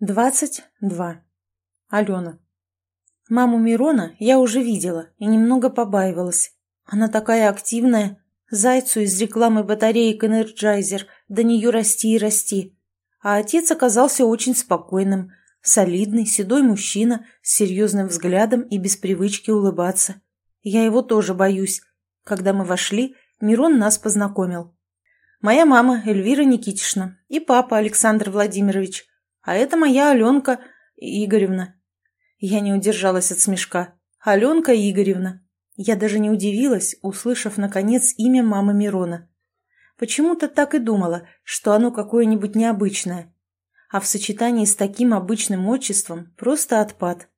Двадцать два. Алена. Маму Мирона я уже видела и немного побаивалась. Она такая активная. Зайцу из рекламы батареек Energizer до нее расти и расти. А отец оказался очень спокойным, солидный, седой мужчина с серьезным взглядом и без привычки улыбаться. Я его тоже боюсь. Когда мы вошли, Мирон нас познакомил. Моя мама Эльвира Никитишна и папа Александр Владимирович – а это моя Аленка Игоревна. Я не удержалась от смешка. Аленка Игоревна. Я даже не удивилась, услышав, наконец, имя мамы Мирона. Почему-то так и думала, что оно какое-нибудь необычное. А в сочетании с таким обычным отчеством просто отпад.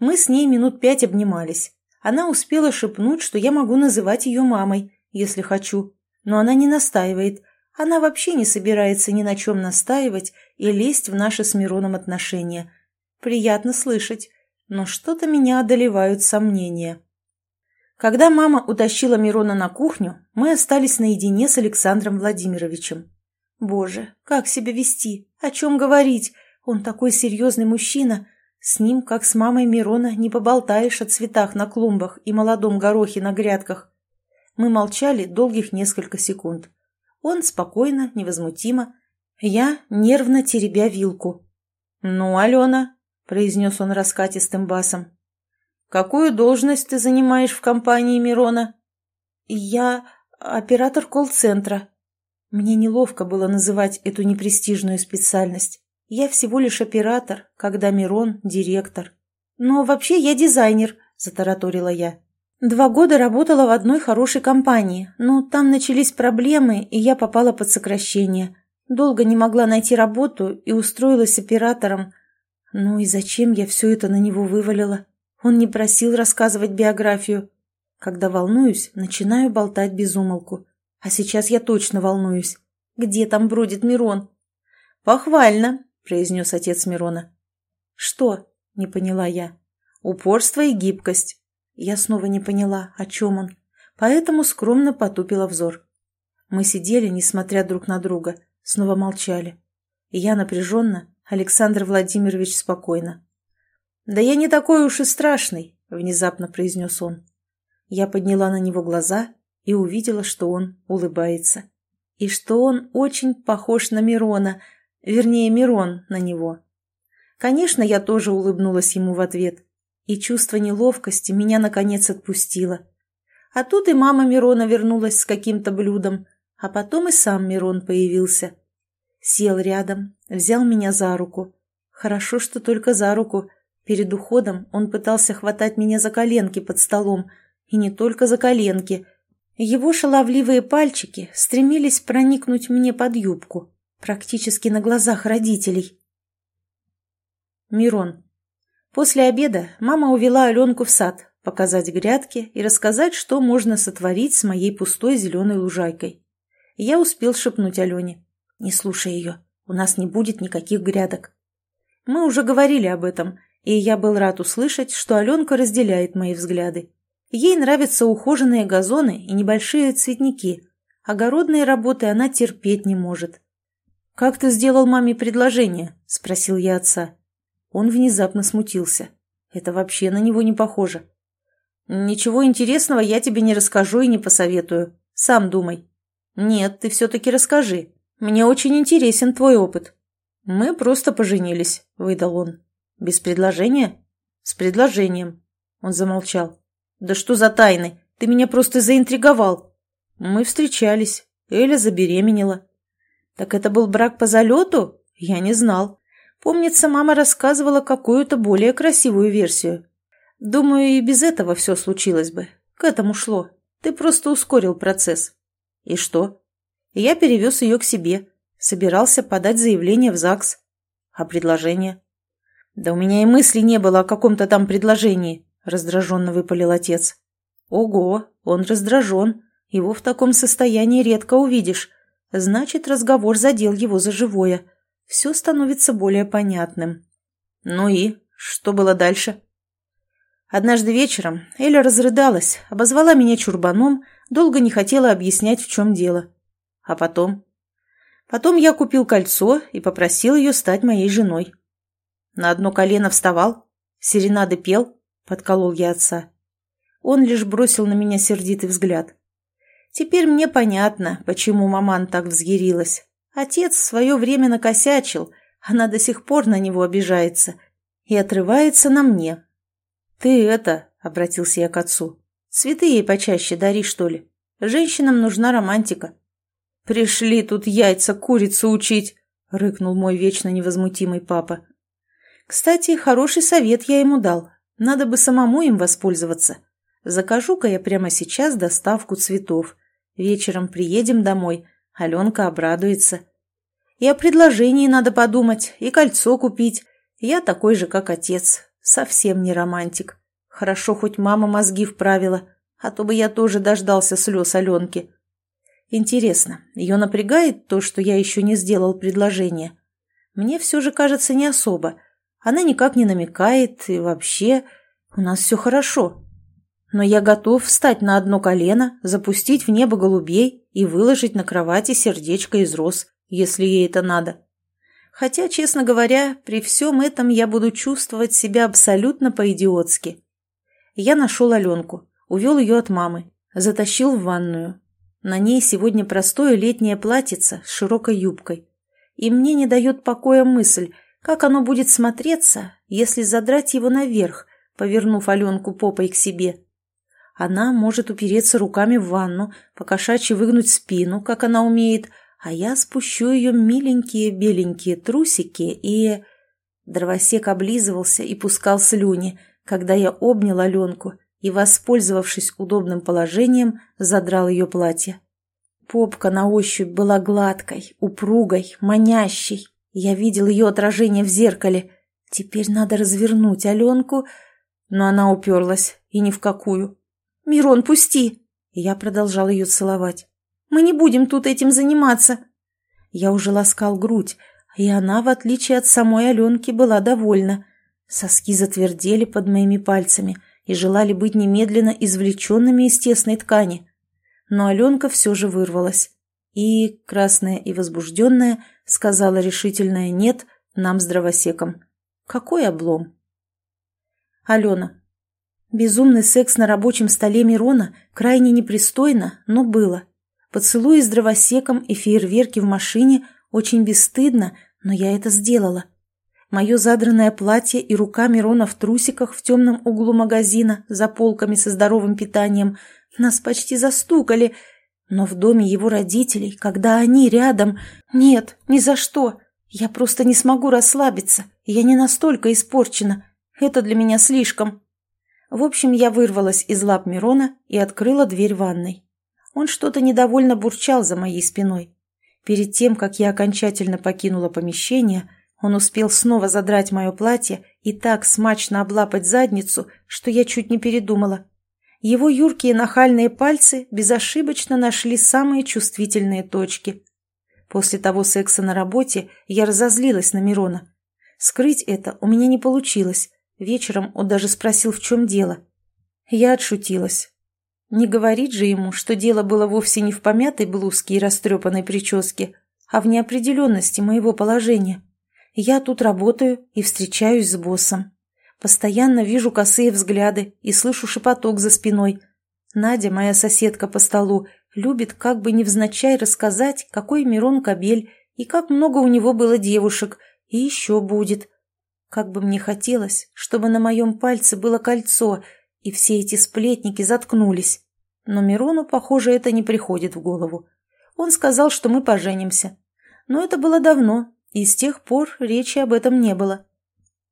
Мы с ней минут пять обнимались. Она успела шепнуть, что я могу называть ее мамой, если хочу. Но она не настаивает, она вообще не собирается ни на чем настаивать и лезть в наши с Мироном отношения. Приятно слышать, но что-то меня одолевают сомнения. Когда мама утащила Мирона на кухню, мы остались наедине с Александром Владимировичем. Боже, как себя вести? О чем говорить? Он такой серьезный мужчина. С ним, как с мамой Мирона, не поболтаешь о цветах на клумбах и молодом горохе на грядках. Мы молчали долгих несколько секунд. Он спокойно, невозмутимо. Я нервно теребя вилку. «Ну, Алена», — произнес он раскатистым басом, — «какую должность ты занимаешь в компании Мирона?» «Я оператор колл-центра». Мне неловко было называть эту непрестижную специальность. Я всего лишь оператор, когда Мирон — директор. «Но вообще я дизайнер», — затараторила я. Два года работала в одной хорошей компании, но там начались проблемы, и я попала под сокращение. Долго не могла найти работу и устроилась оператором. Ну и зачем я все это на него вывалила? Он не просил рассказывать биографию. Когда волнуюсь, начинаю болтать без умолку. А сейчас я точно волнуюсь. Где там бродит Мирон? «Похвально», — произнес отец Мирона. «Что?» — не поняла я. «Упорство и гибкость. Я снова не поняла, о чем он, поэтому скромно потупила взор. Мы сидели, несмотря друг на друга, снова молчали. Я напряженно, Александр Владимирович спокойно. «Да я не такой уж и страшный», — внезапно произнес он. Я подняла на него глаза и увидела, что он улыбается. И что он очень похож на Мирона, вернее, Мирон на него. Конечно, я тоже улыбнулась ему в ответ и чувство неловкости меня, наконец, отпустило. А тут и мама Мирона вернулась с каким-то блюдом, а потом и сам Мирон появился. Сел рядом, взял меня за руку. Хорошо, что только за руку. Перед уходом он пытался хватать меня за коленки под столом, и не только за коленки. Его шаловливые пальчики стремились проникнуть мне под юбку, практически на глазах родителей. Мирон. После обеда мама увела Аленку в сад, показать грядки и рассказать, что можно сотворить с моей пустой зеленой лужайкой. Я успел шепнуть Алене. «Не слушай ее, у нас не будет никаких грядок». Мы уже говорили об этом, и я был рад услышать, что Аленка разделяет мои взгляды. Ей нравятся ухоженные газоны и небольшие цветники. Огородные работы она терпеть не может. «Как ты сделал маме предложение?» – спросил я отца. Он внезапно смутился. Это вообще на него не похоже. «Ничего интересного я тебе не расскажу и не посоветую. Сам думай». «Нет, ты все-таки расскажи. Мне очень интересен твой опыт». «Мы просто поженились», — выдал он. «Без предложения?» «С предложением». Он замолчал. «Да что за тайны? Ты меня просто заинтриговал». «Мы встречались. Эля забеременела». «Так это был брак по залету? Я не знал. Помнится, мама рассказывала какую-то более красивую версию. Думаю, и без этого все случилось бы. К этому шло. Ты просто ускорил процесс. И что? Я перевез ее к себе. Собирался подать заявление в ЗАГС. А предложение? Да у меня и мысли не было о каком-то там предложении, раздраженно выпалил отец. Ого, он раздражен. Его в таком состоянии редко увидишь. Значит, разговор задел его за живое все становится более понятным. Ну и что было дальше? Однажды вечером Эля разрыдалась, обозвала меня чурбаном, долго не хотела объяснять, в чем дело. А потом? Потом я купил кольцо и попросил ее стать моей женой. На одно колено вставал? Серенады пел?» — подколол я отца. Он лишь бросил на меня сердитый взгляд. Теперь мне понятно, почему маман так взъярилась. Отец в свое время накосячил, она до сих пор на него обижается и отрывается на мне. «Ты это», — обратился я к отцу, — «цветы ей почаще дари, что ли? Женщинам нужна романтика». «Пришли тут яйца курицу учить», — рыкнул мой вечно невозмутимый папа. «Кстати, хороший совет я ему дал. Надо бы самому им воспользоваться. Закажу-ка я прямо сейчас доставку цветов. Вечером приедем домой, Аленка обрадуется. И о предложении надо подумать, и кольцо купить. Я такой же, как отец, совсем не романтик. Хорошо, хоть мама мозги вправила, а то бы я тоже дождался слез Аленки. Интересно, ее напрягает то, что я еще не сделал предложение? Мне все же кажется не особо. Она никак не намекает, и вообще у нас все хорошо но я готов встать на одно колено, запустить в небо голубей и выложить на кровати сердечко из роз, если ей это надо. Хотя, честно говоря, при всем этом я буду чувствовать себя абсолютно по-идиотски. Я нашел Аленку, увел ее от мамы, затащил в ванную. На ней сегодня простое летнее платьице с широкой юбкой. И мне не дает покоя мысль, как оно будет смотреться, если задрать его наверх, повернув Аленку попой к себе. Она может упереться руками в ванну, покошачьи выгнуть спину, как она умеет, а я спущу ее миленькие беленькие трусики и... Дровосек облизывался и пускал слюни, когда я обнял Аленку и, воспользовавшись удобным положением, задрал ее платье. Попка на ощупь была гладкой, упругой, манящей. Я видел ее отражение в зеркале. Теперь надо развернуть Аленку, но она уперлась, и ни в какую. «Мирон, пусти!» Я продолжал ее целовать. «Мы не будем тут этим заниматься!» Я уже ласкал грудь, и она, в отличие от самой Аленки, была довольна. Соски затвердели под моими пальцами и желали быть немедленно извлеченными из тесной ткани. Но Аленка все же вырвалась. И, красная и возбужденная, сказала решительное «нет» нам с дровосеком. Какой облом? Алена. Безумный секс на рабочем столе Мирона крайне непристойно, но было. Поцелуи с дровосеком и фейерверки в машине очень бесстыдно, но я это сделала. Мое задранное платье и рука Мирона в трусиках в темном углу магазина за полками со здоровым питанием нас почти застукали. Но в доме его родителей, когда они рядом... Нет, ни за что. Я просто не смогу расслабиться. Я не настолько испорчена. Это для меня слишком. В общем, я вырвалась из лап Мирона и открыла дверь ванной. Он что-то недовольно бурчал за моей спиной. Перед тем, как я окончательно покинула помещение, он успел снова задрать мое платье и так смачно облапать задницу, что я чуть не передумала. Его юркие нахальные пальцы безошибочно нашли самые чувствительные точки. После того секса на работе я разозлилась на Мирона. Скрыть это у меня не получилось, Вечером он даже спросил, в чем дело. Я отшутилась. Не говорить же ему, что дело было вовсе не в помятой блузке и растрепанной прическе, а в неопределенности моего положения. Я тут работаю и встречаюсь с боссом. Постоянно вижу косые взгляды и слышу шепоток за спиной. Надя, моя соседка по столу, любит как бы невзначай рассказать, какой Мирон кобель и как много у него было девушек, и еще будет. Как бы мне хотелось, чтобы на моем пальце было кольцо, и все эти сплетники заткнулись. Но Мирону, похоже, это не приходит в голову. Он сказал, что мы поженимся. Но это было давно, и с тех пор речи об этом не было.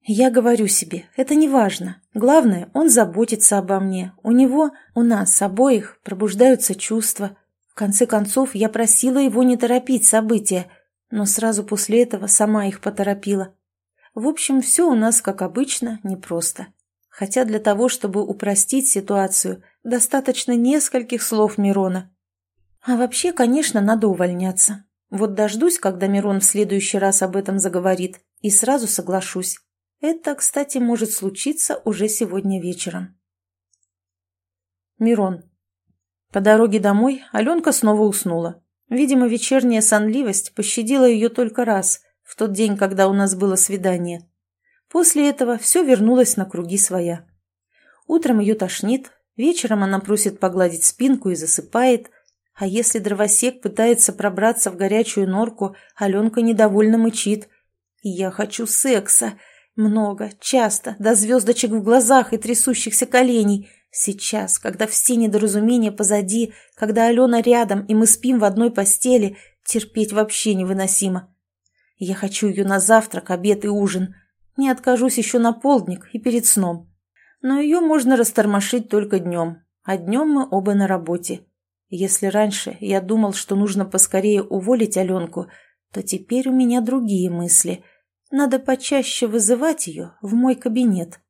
Я говорю себе, это не важно. Главное, он заботится обо мне. У него, у нас обоих пробуждаются чувства. В конце концов, я просила его не торопить события, но сразу после этого сама их поторопила. В общем, все у нас, как обычно, непросто. Хотя для того, чтобы упростить ситуацию, достаточно нескольких слов Мирона. А вообще, конечно, надо увольняться. Вот дождусь, когда Мирон в следующий раз об этом заговорит, и сразу соглашусь. Это, кстати, может случиться уже сегодня вечером. Мирон. По дороге домой Аленка снова уснула. Видимо, вечерняя сонливость пощадила ее только раз – в тот день, когда у нас было свидание. После этого все вернулось на круги своя. Утром ее тошнит, вечером она просит погладить спинку и засыпает, а если дровосек пытается пробраться в горячую норку, Аленка недовольно мычит. «Я хочу секса. Много, часто, до звездочек в глазах и трясущихся коленей. Сейчас, когда все недоразумения позади, когда Алена рядом и мы спим в одной постели, терпеть вообще невыносимо. Я хочу ее на завтрак, обед и ужин. Не откажусь еще на полдник и перед сном. Но ее можно растормошить только днем, а днем мы оба на работе. Если раньше я думал, что нужно поскорее уволить Аленку, то теперь у меня другие мысли. Надо почаще вызывать ее в мой кабинет.